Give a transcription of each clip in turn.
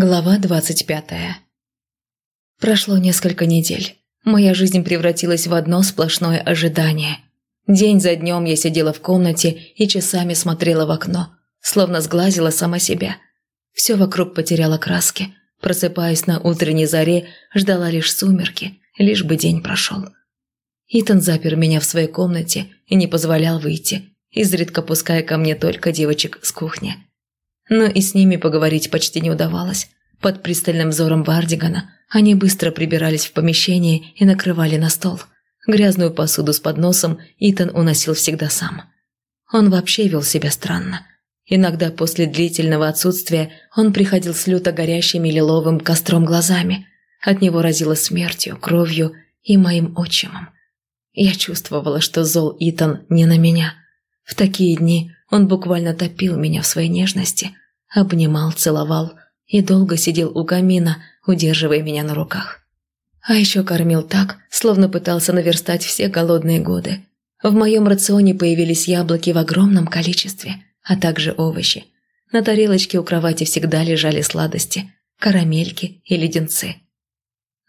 Глава двадцать пятая. Прошло несколько недель. Моя жизнь превратилась в одно сплошное ожидание. День за днем я сидела в комнате и часами смотрела в окно, словно сглазила сама себя. Все вокруг потеряло краски. Просыпаясь на утренней заре, ждала лишь сумерки, лишь бы день прошел. Итан запер меня в своей комнате и не позволял выйти, изредка пуская ко мне только девочек с кухни но и с ними поговорить почти не удавалось. Под пристальным взором Вардигана они быстро прибирались в помещении и накрывали на стол. Грязную посуду с подносом Итан уносил всегда сам. Он вообще вел себя странно. Иногда после длительного отсутствия он приходил с люто горящими лиловым костром глазами. От него разило смертью, кровью и моим отчимом. Я чувствовала, что зол Итан не на меня. В такие дни он буквально топил меня в своей нежности, обнимал, целовал и долго сидел у камина, удерживая меня на руках. А еще кормил так, словно пытался наверстать все голодные годы. В моем рационе появились яблоки в огромном количестве, а также овощи. На тарелочке у кровати всегда лежали сладости, карамельки и леденцы.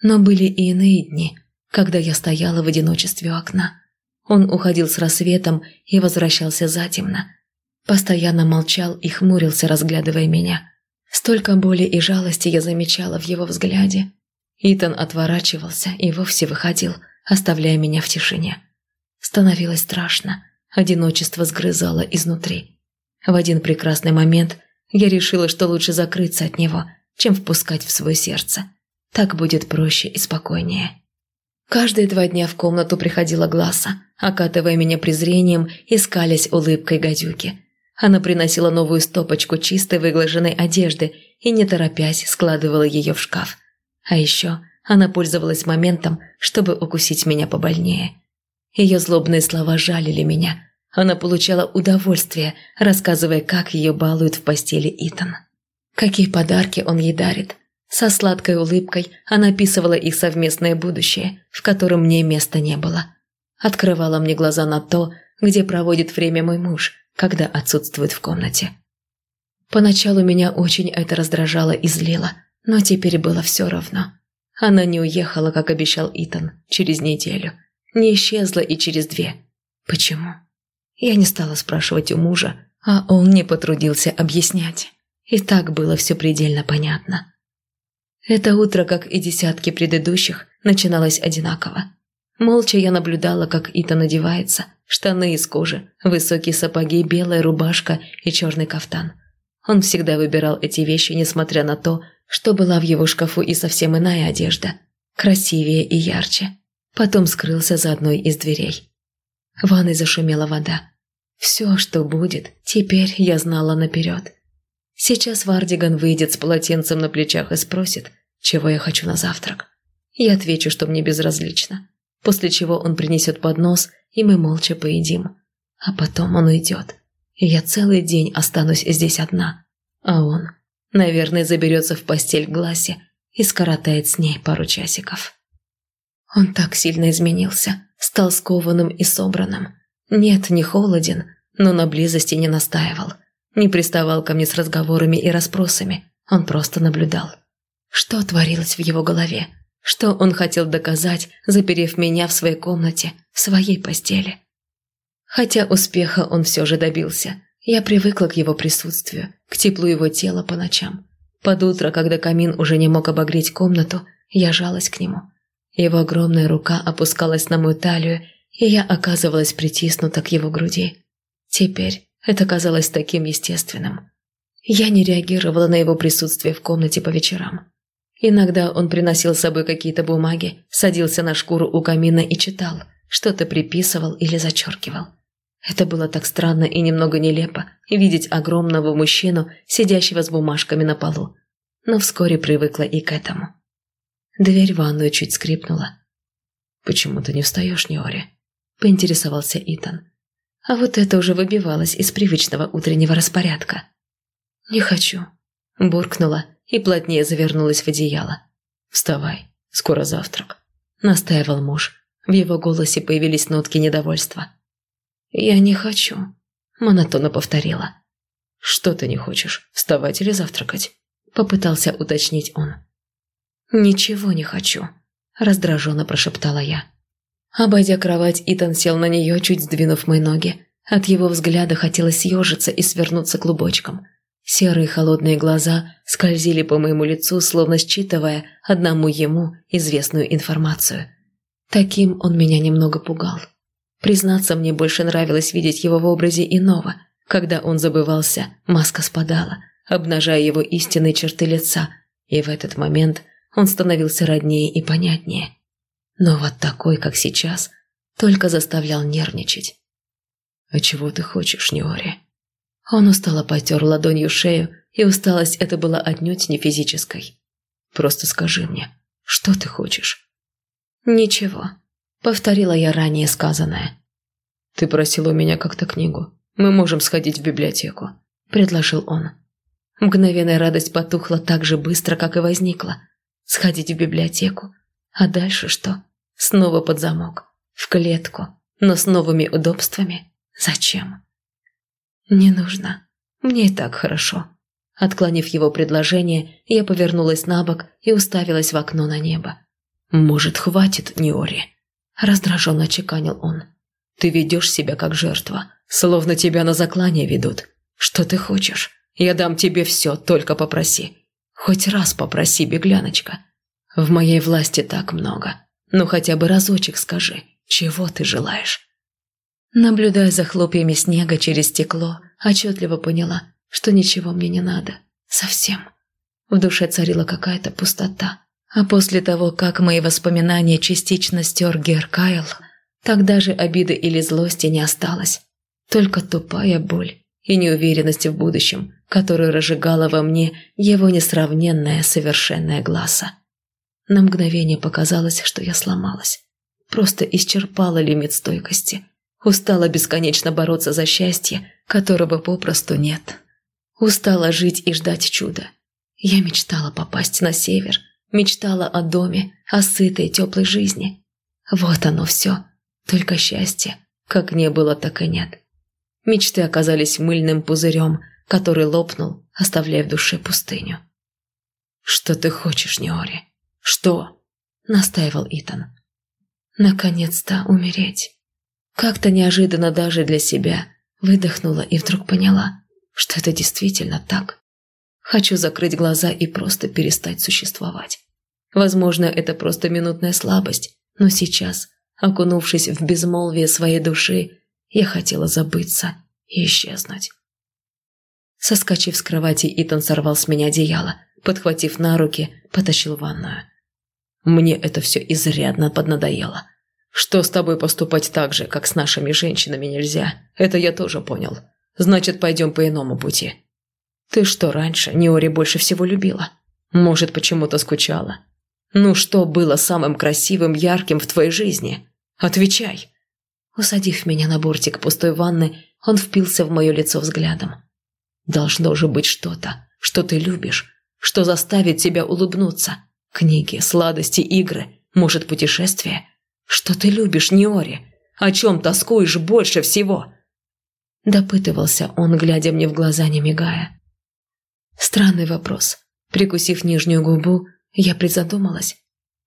Но были и иные дни, когда я стояла в одиночестве у окна. Он уходил с рассветом и возвращался затемно, Постоянно молчал и хмурился, разглядывая меня. Столько боли и жалости я замечала в его взгляде. Итан отворачивался и вовсе выходил, оставляя меня в тишине. Становилось страшно, одиночество сгрызало изнутри. В один прекрасный момент я решила, что лучше закрыться от него, чем впускать в свое сердце. Так будет проще и спокойнее. Каждые два дня в комнату приходила Гласа, окатывая меня презрением и скалясь улыбкой гадюки – она приносила новую стопочку чистой выглаженной одежды и, не торопясь, складывала ее в шкаф. А еще она пользовалась моментом, чтобы укусить меня побольнее. Ее злобные слова жалили меня. Она получала удовольствие, рассказывая, как ее балуют в постели Итан. Какие подарки он ей дарит. Со сладкой улыбкой она описывала их совместное будущее, в котором мне места не было. Открывала мне глаза на то, где проводит время мой муж, когда отсутствует в комнате. Поначалу меня очень это раздражало и злило, но теперь было все равно. Она не уехала, как обещал Итан, через неделю. Не исчезла и через две. Почему? Я не стала спрашивать у мужа, а он не потрудился объяснять. И так было все предельно понятно. Это утро, как и десятки предыдущих, начиналось одинаково. Молча я наблюдала, как Итан одевается – штаны из кожи, высокие сапоги, белая рубашка и черный кафтан. Он всегда выбирал эти вещи, несмотря на то, что была в его шкафу и совсем иная одежда, красивее и ярче. Потом скрылся за одной из дверей. В ванной зашумела вода. Все, что будет, теперь я знала наперед. Сейчас Вардиган выйдет с полотенцем на плечах и спросит, чего я хочу на завтрак. Я отвечу, что мне безразлично. После чего он принесет поднос и мы молча поедим. А потом он уйдет, и я целый день останусь здесь одна. А он, наверное, заберется в постель к Гласе и скоротает с ней пару часиков. Он так сильно изменился, стал скованным и собранным. Нет, не холоден, но на близости не настаивал. Не приставал ко мне с разговорами и расспросами, он просто наблюдал. Что творилось в его голове? Что он хотел доказать, заперев меня в своей комнате, в своей постели? Хотя успеха он все же добился. Я привыкла к его присутствию, к теплу его тела по ночам. Под утро, когда камин уже не мог обогреть комнату, я жалась к нему. Его огромная рука опускалась на мою талию, и я оказывалась притиснута к его груди. Теперь это казалось таким естественным. Я не реагировала на его присутствие в комнате по вечерам. Иногда он приносил с собой какие-то бумаги, садился на шкуру у камина и читал, что-то приписывал или зачеркивал. Это было так странно и немного нелепо, видеть огромного мужчину, сидящего с бумажками на полу. Но вскоре привыкла и к этому. Дверь в ванную чуть скрипнула. «Почему ты не встаешь, Неори?» – поинтересовался Итан. А вот это уже выбивалось из привычного утреннего распорядка. «Не хочу», – буркнула и плотнее завернулась в одеяло. «Вставай, скоро завтрак», – настаивал муж. В его голосе появились нотки недовольства. «Я не хочу», – монотонно повторила. «Что ты не хочешь, вставать или завтракать?» – попытался уточнить он. «Ничего не хочу», – раздраженно прошептала я. Обойдя кровать, Итан сел на нее, чуть сдвинув мои ноги. От его взгляда хотелось съежиться и свернуться клубочком. Серые холодные глаза скользили по моему лицу, словно считывая одному ему известную информацию. Таким он меня немного пугал. Признаться, мне больше нравилось видеть его в образе иного. Когда он забывался, маска спадала, обнажая его истинные черты лица, и в этот момент он становился роднее и понятнее. Но вот такой, как сейчас, только заставлял нервничать. «А чего ты хочешь, Неори?» Он устало потер ладонью шею, и усталость эта была отнюдь не физической. «Просто скажи мне, что ты хочешь?» «Ничего», — повторила я ранее сказанное. «Ты просил у меня как-то книгу. Мы можем сходить в библиотеку», — предложил он. Мгновенная радость потухла так же быстро, как и возникла. Сходить в библиотеку. А дальше что? Снова под замок. В клетку. Но с новыми удобствами. Зачем? Не нужно. Мне и так хорошо. Отклонив его предложение, я повернулась на бок и уставилась в окно на небо. «Может, хватит, Неори?» Раздраженно чеканил он. «Ты ведешь себя как жертва, словно тебя на заклание ведут. Что ты хочешь? Я дам тебе все, только попроси. Хоть раз попроси, бегляночка. В моей власти так много. Ну хотя бы разочек скажи, чего ты желаешь?» Наблюдая за хлопьями снега через стекло, отчетливо поняла, что ничего мне не надо. Совсем. В душе царила какая-то пустота. А после того, как мои воспоминания частично стер Геркайл, тогда же обиды или злости не осталось. Только тупая боль и неуверенность в будущем, которую разжигала во мне его несравненная совершенная глаза. На мгновение показалось, что я сломалась. Просто исчерпала лимит стойкости. Устала бесконечно бороться за счастье, которого попросту нет. Устала жить и ждать чуда. Я мечтала попасть на север, мечтала о доме, о сытой теплой жизни. Вот оно все, только счастье, как не было, так и нет. Мечты оказались мыльным пузырем, который лопнул, оставляя в душе пустыню. «Что ты хочешь, Неори?» «Что?» – настаивал Итан. «Наконец-то умереть». Как-то неожиданно даже для себя выдохнула и вдруг поняла, что это действительно так. Хочу закрыть глаза и просто перестать существовать. Возможно, это просто минутная слабость, но сейчас, окунувшись в безмолвие своей души, я хотела забыться и исчезнуть. Соскочив с кровати, Итан сорвал с меня одеяло, подхватив на руки, потащил в ванную. Мне это все изрядно поднадоело. Что с тобой поступать так же, как с нашими женщинами нельзя, это я тоже понял. Значит, пойдем по иному пути. Ты что раньше Неори больше всего любила? Может, почему-то скучала? Ну что было самым красивым, ярким в твоей жизни? Отвечай. Усадив меня на бортик пустой ванны, он впился в мое лицо взглядом. Должно же быть что-то, что ты любишь, что заставит тебя улыбнуться. Книги, сладости, игры, может, путешествия? Что ты любишь, Неори? О чем тоскуешь больше всего?» Допытывался он, глядя мне в глаза, не мигая. Странный вопрос. Прикусив нижнюю губу, я призадумалась.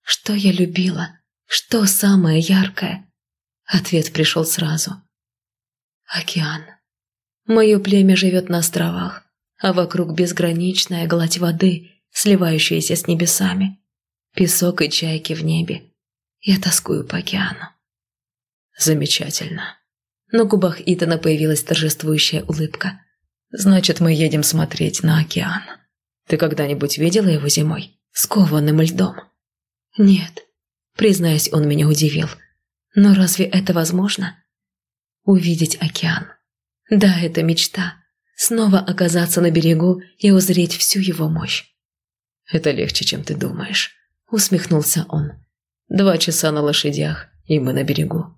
Что я любила? Что самое яркое? Ответ пришел сразу. Океан. Мое племя живет на островах, а вокруг безграничная гладь воды, сливающаяся с небесами. Песок и чайки в небе. Я тоскую по океану. Замечательно. На губах Итана появилась торжествующая улыбка. Значит, мы едем смотреть на океан. Ты когда-нибудь видела его зимой? Скованным льдом? Нет. Признаюсь, он меня удивил. Но разве это возможно? Увидеть океан. Да, это мечта. Снова оказаться на берегу и узреть всю его мощь. «Это легче, чем ты думаешь», — усмехнулся он. «Два часа на лошадях, и мы на берегу».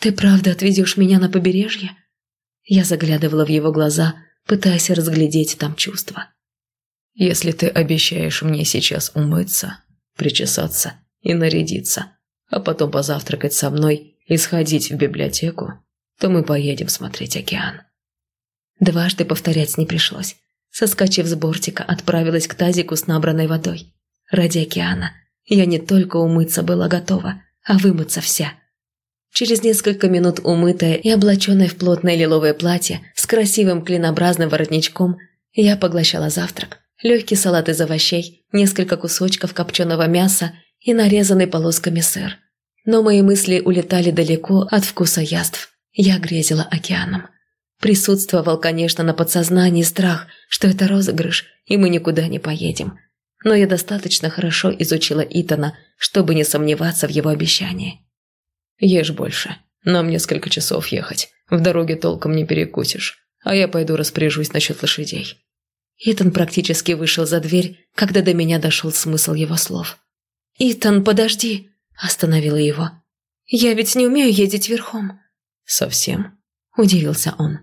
«Ты правда отведешь меня на побережье?» Я заглядывала в его глаза, пытаясь разглядеть там чувства. «Если ты обещаешь мне сейчас умыться, причесаться и нарядиться, а потом позавтракать со мной и сходить в библиотеку, то мы поедем смотреть океан». Дважды повторять не пришлось. Соскочив с бортика, отправилась к тазику с набранной водой. Ради океана я не только умыться была готова, а вымыться вся. Через несколько минут умытая и облаченная в плотное лиловое платье с красивым клинообразным воротничком, я поглощала завтрак. Легкий салат из овощей, несколько кусочков копченого мяса и нарезанный полосками сыр. Но мои мысли улетали далеко от вкуса яств. Я грезила океаном. Присутствовал, конечно, на подсознании страх, что это розыгрыш, и мы никуда не поедем. Но я достаточно хорошо изучила Итана, чтобы не сомневаться в его обещании. «Ешь больше. Нам несколько часов ехать. В дороге толком не перекусишь. А я пойду распоряжусь насчет лошадей». Итан практически вышел за дверь, когда до меня дошел смысл его слов. «Итан, подожди!» – остановила его. «Я ведь не умею ездить верхом». «Совсем?» – удивился он.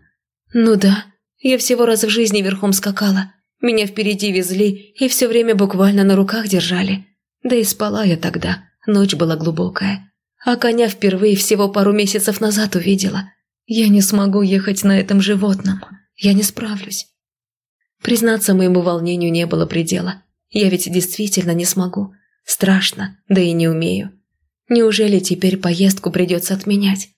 «Ну да, я всего раз в жизни верхом скакала. Меня впереди везли и все время буквально на руках держали. Да и спала я тогда, ночь была глубокая. А коня впервые всего пару месяцев назад увидела. Я не смогу ехать на этом животном. Я не справлюсь. Признаться, моему волнению не было предела. Я ведь действительно не смогу. Страшно, да и не умею. Неужели теперь поездку придется отменять?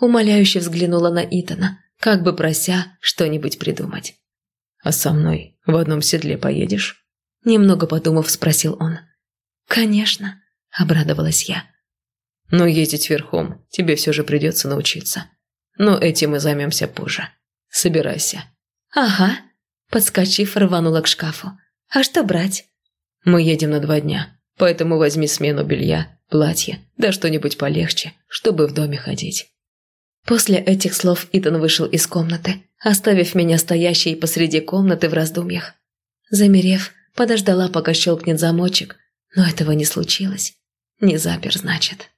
Умоляюще взглянула на Итана, как бы прося что-нибудь придумать. «А со мной в одном седле поедешь?» Немного подумав, спросил он. «Конечно», – обрадовалась я. «Но ездить верхом тебе все же придется научиться. Но этим мы займемся позже. Собирайся». «Ага», Подскочив, рванула к шкафу. «А что брать?» «Мы едем на два дня, поэтому возьми смену белья, платье, да что-нибудь полегче, чтобы в доме ходить». После этих слов Итан вышел из комнаты, оставив меня стоящей посреди комнаты в раздумьях. Замерев, подождала, пока щелкнет замочек, но этого не случилось. Не запер, значит.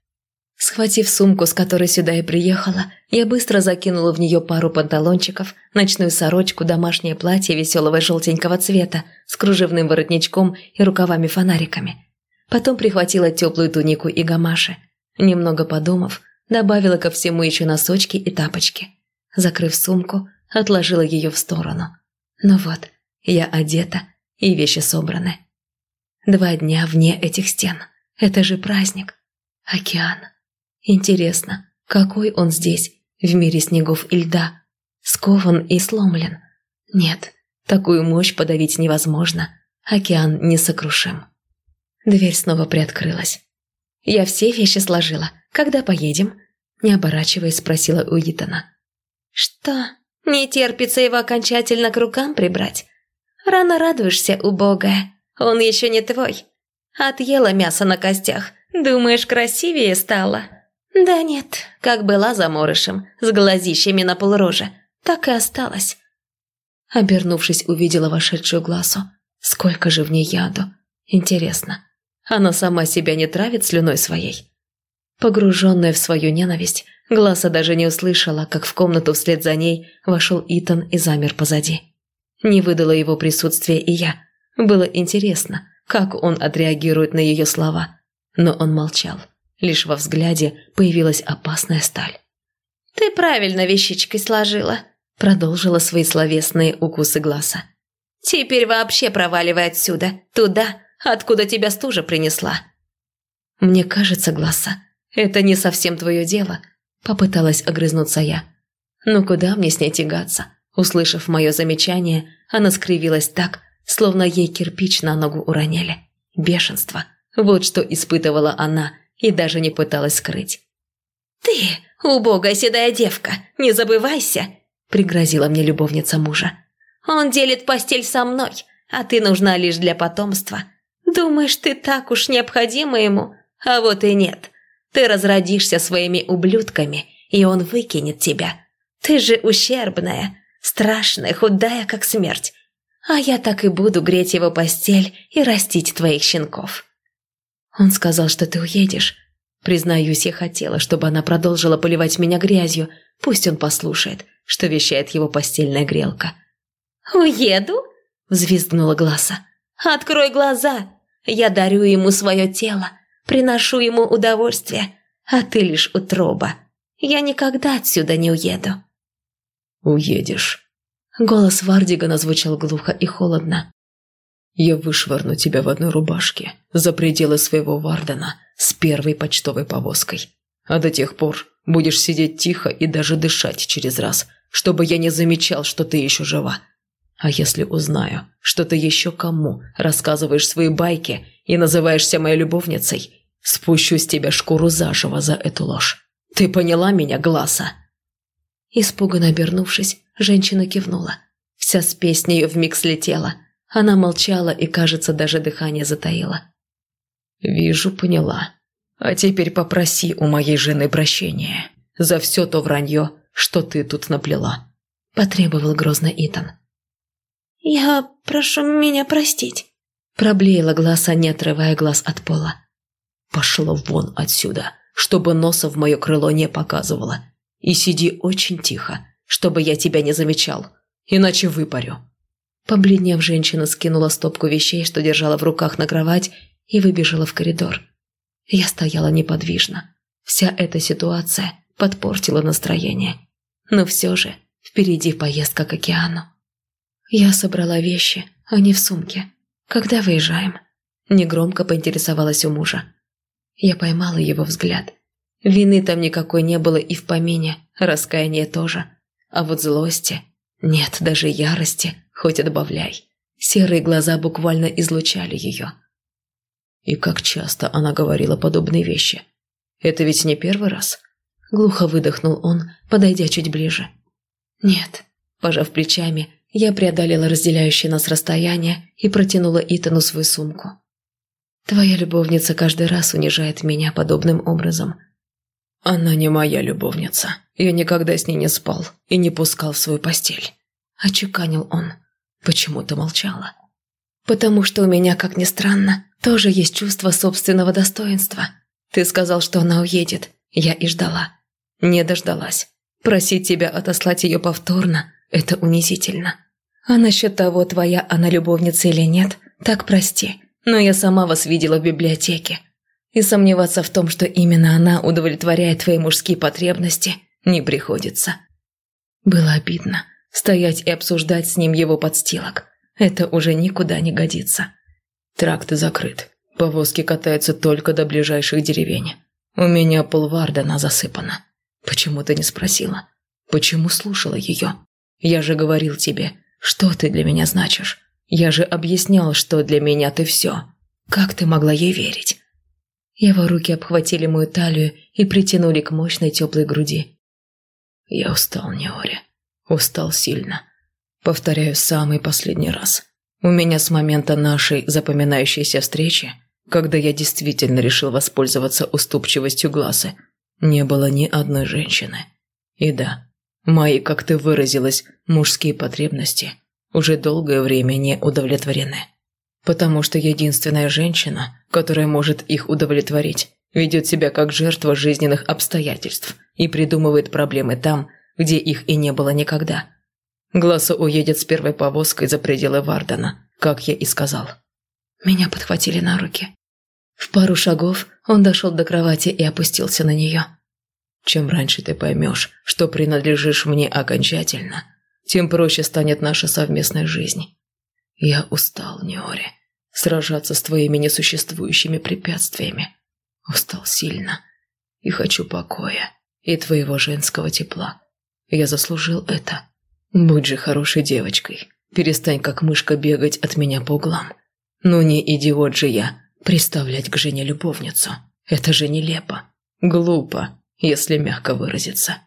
Схватив сумку, с которой сюда я приехала, я быстро закинула в нее пару панталончиков, ночную сорочку, домашнее платье веселого желтенького цвета с кружевным воротничком и рукавами-фонариками. Потом прихватила теплую тунику и гамаши. Немного подумав, добавила ко всему еще носочки и тапочки. Закрыв сумку, отложила ее в сторону. Ну вот, я одета, и вещи собраны. Два дня вне этих стен. Это же праздник. Океан. Интересно, какой он здесь, в мире снегов и льда? Скован и сломлен? Нет, такую мощь подавить невозможно. Океан несокрушим. Дверь снова приоткрылась. «Я все вещи сложила. Когда поедем?» Не оборачиваясь, спросила у Итана. «Что, не терпится его окончательно к рукам прибрать? Рано радуешься, убогая. Он еще не твой. Отъела мясо на костях. Думаешь, красивее стало?» «Да нет, как была заморышем, с глазищами на полроже, так и осталась». Обернувшись, увидела вошедшую глазу. Сколько же в ней яду. Интересно, она сама себя не травит слюной своей? Погруженная в свою ненависть, Глаза даже не услышала, как в комнату вслед за ней вошел Итан и замер позади. Не выдала его присутствие и я. Было интересно, как он отреагирует на ее слова. Но он молчал. Лишь во взгляде появилась опасная сталь. «Ты правильно вещичкой сложила», – продолжила свои словесные укусы глаза. «Теперь вообще проваливай отсюда, туда, откуда тебя стужа принесла». «Мне кажется, глаза, это не совсем твое дело», – попыталась огрызнуться я. «Ну куда мне с ней тягаться?» Услышав мое замечание, она скривилась так, словно ей кирпич на ногу уронили. Бешенство. Вот что испытывала она, и даже не пыталась скрыть. «Ты, убогая седая девка, не забывайся!» – пригрозила мне любовница мужа. «Он делит постель со мной, а ты нужна лишь для потомства. Думаешь, ты так уж необходима ему? А вот и нет. Ты разродишься своими ублюдками, и он выкинет тебя. Ты же ущербная, страшная, худая, как смерть. А я так и буду греть его постель и растить твоих щенков». Он сказал, что ты уедешь. Признаюсь, я хотела, чтобы она продолжила поливать меня грязью. Пусть он послушает, что вещает его постельная грелка. «Уеду?» – взвизгнула Гласа. «Открой глаза! Я дарю ему свое тело, приношу ему удовольствие, а ты лишь утроба. Я никогда отсюда не уеду». «Уедешь». Голос Вардигана звучал глухо и холодно. «Я вышвырну тебя в одной рубашке за пределы своего Вардена с первой почтовой повозкой. А до тех пор будешь сидеть тихо и даже дышать через раз, чтобы я не замечал, что ты еще жива. А если узнаю, что ты еще кому рассказываешь свои байки и называешься моей любовницей, спущу с тебя шкуру заживо за эту ложь. Ты поняла меня, Гласа?» Испуганно обернувшись, женщина кивнула. Вся спесь с нее вмиг слетела. Она молчала и, кажется, даже дыхание затаила. «Вижу, поняла. А теперь попроси у моей жены прощения за все то вранье, что ты тут наплела», – потребовал грозно Итан. «Я прошу меня простить», – проблеяла глаза, не отрывая глаз от пола. «Пошло вон отсюда, чтобы носа в мое крыло не показывала. И сиди очень тихо, чтобы я тебя не замечал, иначе выпарю». Побледнев, женщина скинула стопку вещей, что держала в руках на кровать, и выбежала в коридор. Я стояла неподвижно. Вся эта ситуация подпортила настроение. Но все же впереди поездка к океану. Я собрала вещи, они в сумке. Когда выезжаем? Негромко поинтересовалась у мужа. Я поймала его взгляд. Вины там никакой не было и в помине, раскаяния тоже. А вот злости... Нет, даже ярости, хоть и добавляй. Серые глаза буквально излучали ее. И как часто она говорила подобные вещи. Это ведь не первый раз? Глухо выдохнул он, подойдя чуть ближе. Нет. Пожав плечами, я преодолела разделяющее нас расстояние и протянула Итану свою сумку. «Твоя любовница каждый раз унижает меня подобным образом». «Она не моя любовница. Я никогда с ней не спал и не пускал в свою постель», – очеканил он. «Почему ты молчала?» «Потому что у меня, как ни странно, тоже есть чувство собственного достоинства. Ты сказал, что она уедет. Я и ждала. Не дождалась. Просить тебя отослать ее повторно – это унизительно. А насчет того, твоя она любовница или нет, так прости, но я сама вас видела в библиотеке. И сомневаться в том, что именно она удовлетворяет твои мужские потребности, не приходится. Было обидно стоять и обсуждать с ним его подстилок. Это уже никуда не годится. Тракт закрыт. Повозки катаются только до ближайших деревень. У меня полвардена засыпана. Почему ты не спросила? Почему слушала ее? Я же говорил тебе, что ты для меня значишь? Я же объяснял, что для меня ты все. Как ты могла ей верить?» Его руки обхватили мою талию и притянули к мощной теплой груди. «Я устал, Неори. Устал сильно. Повторяю самый последний раз. У меня с момента нашей запоминающейся встречи, когда я действительно решил воспользоваться уступчивостью глаза, не было ни одной женщины. И да, Мои, как ты выразилась, мужские потребности уже долгое время не удовлетворены. Потому что единственная женщина, которая может их удовлетворить, ведет себя как жертва жизненных обстоятельств и придумывает проблемы там, где их и не было никогда. Глаза уедет с первой повозкой за пределы Вардена, как я и сказал. Меня подхватили на руки. В пару шагов он дошел до кровати и опустился на нее. Чем раньше ты поймешь, что принадлежишь мне окончательно, тем проще станет наша совместная жизнь. Я устал, Неори, сражаться с твоими несуществующими препятствиями. Устал сильно и хочу покоя и твоего женского тепла. Я заслужил это. Будь же хорошей девочкой. Перестань, как мышка, бегать от меня по углам. Ну не идиот же я, представлять к жене любовницу. Это же нелепо. Глупо если мягко выразиться.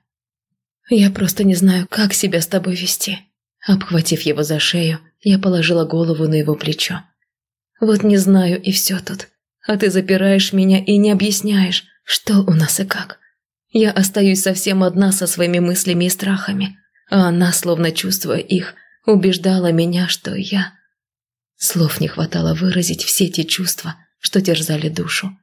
«Я просто не знаю, как себя с тобой вести». Обхватив его за шею, я положила голову на его плечо. «Вот не знаю, и все тут. А ты запираешь меня и не объясняешь, что у нас и как. Я остаюсь совсем одна со своими мыслями и страхами, а она, словно чувствуя их, убеждала меня, что я...» Слов не хватало выразить все те чувства, что терзали душу.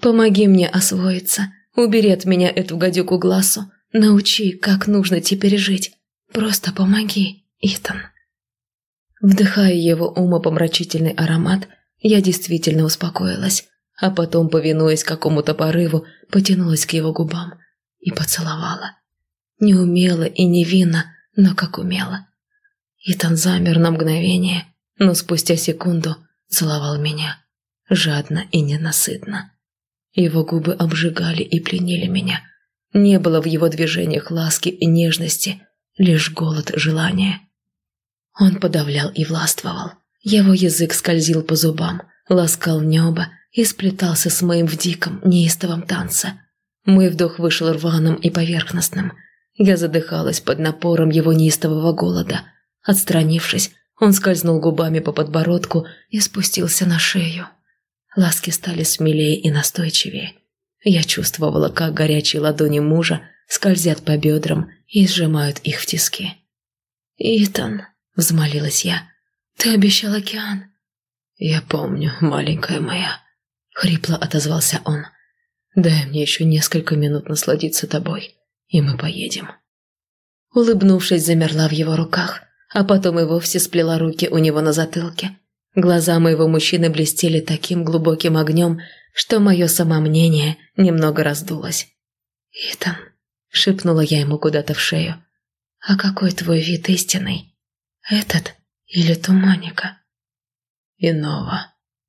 «Помоги мне освоиться, Убери от меня эту гадюку глазу. Научи, как нужно теперь жить. Просто помоги, Итан. Вдыхая его умопомрачительный аромат, я действительно успокоилась, а потом, повинуясь какому-то порыву, потянулась к его губам и поцеловала. Неумело и невинно, но как умела. Итан замер на мгновение, но спустя секунду целовал меня. Жадно и ненасытно. Его губы обжигали и пленили меня. Не было в его движениях ласки и нежности, лишь голод желания. Он подавлял и властвовал. Его язык скользил по зубам, ласкал небо и сплетался с моим в диком, неистовом танце. Мой вдох вышел рваным и поверхностным. Я задыхалась под напором его неистового голода. Отстранившись, он скользнул губами по подбородку и спустился на шею. Ласки стали смелее и настойчивее. Я чувствовала, как горячие ладони мужа скользят по бедрам и сжимают их в тиски. «Итан», — взмолилась я, — «ты обещал океан». «Я помню, маленькая моя», — хрипло отозвался он. «Дай мне еще несколько минут насладиться тобой, и мы поедем». Улыбнувшись, замерла в его руках, а потом и вовсе сплела руки у него на затылке. Глаза моего мужчины блестели таким глубоким огнем, что мое самомнение немного раздулось. «Итан», — шепнула я ему куда-то в шею, — «а какой твой вид истинный? Этот или туманика?» «Иного».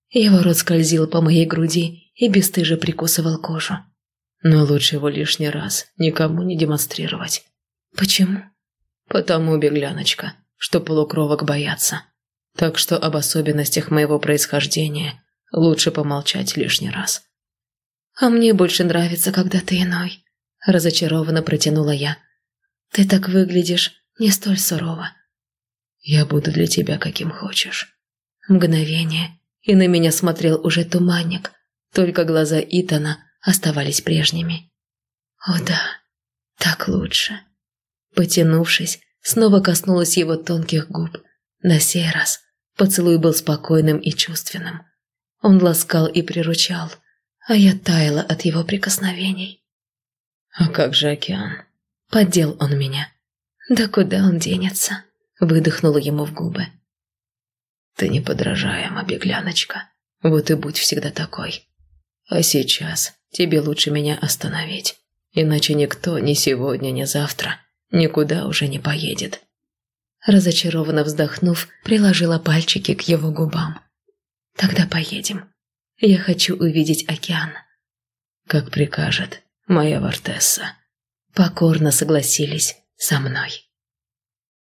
Его рот скользил по моей груди и бесстыже прикусывал кожу. «Но лучше его лишний раз никому не демонстрировать». «Почему?» «Потому, бегляночка, что полукровок боятся. Так что об особенностях моего происхождения лучше помолчать лишний раз». «А мне больше нравится, когда ты иной», – разочарованно протянула я. «Ты так выглядишь не столь сурово». «Я буду для тебя каким хочешь». Мгновение, и на меня смотрел уже туманник, только глаза Итана оставались прежними. «О да, так лучше». Потянувшись, снова коснулась его тонких губ. На сей раз поцелуй был спокойным и чувственным. Он ласкал и приручал, а я таяла от его прикосновений. «А как же океан?» Поддел он меня. «Да куда он денется?» Выдохнула ему в губы. «Ты неподражаема, бегляночка. Вот и будь всегда такой. А сейчас тебе лучше меня остановить, иначе никто ни сегодня, ни завтра никуда уже не поедет». Разочарованно вздохнув, приложила пальчики к его губам. «Тогда поедем. Я хочу увидеть океан». «Как прикажет моя Вартесса». Покорно согласились со мной.